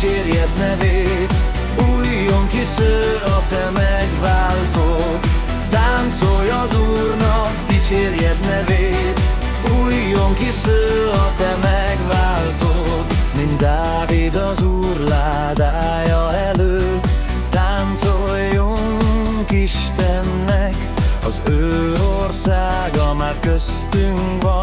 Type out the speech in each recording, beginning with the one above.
dicsérjed nevét. Újjon ki szőr a te megváltód. Táncolj az Úrnak, dicsérjed nevét. Újjon ki szőr a te megváltód. Mint Dávid az Úr ládája előtt. Táncoljunk Istennek Az ő országa már köztünk van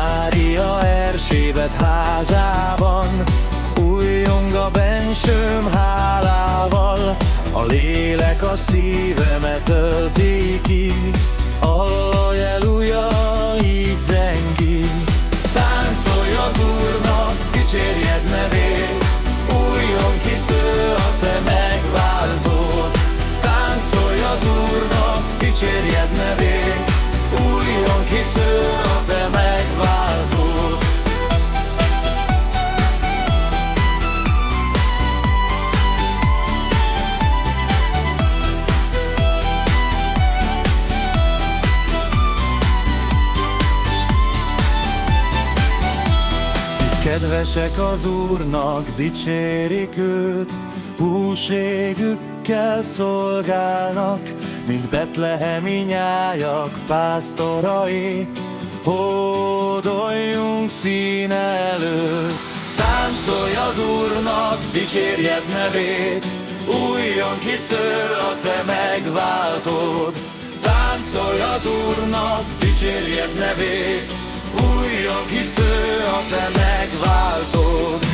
Mária Erzsébet házában. Újjong a bensőm hálával A lélek a szívemet ölti ki. Alleluja, így zengi Táncolj az Úrnak, dicsérjed nevét. Újjon ki sző a te megváltód. Táncolj az Úrnak, dicsérjed nevét. Újjon Kedvesek az Úrnak, dicsérik őt, húségükkel szolgálnak, mint betlehemi nyájak pásztorai. Hódoljunk színe előtt, táncolj az Úrnak, dicsérjed nevét, újjon ki szől a te megváltód. Táncolj az Úrnak, dicsérjed nevét, Újjon ki sző a te megváltód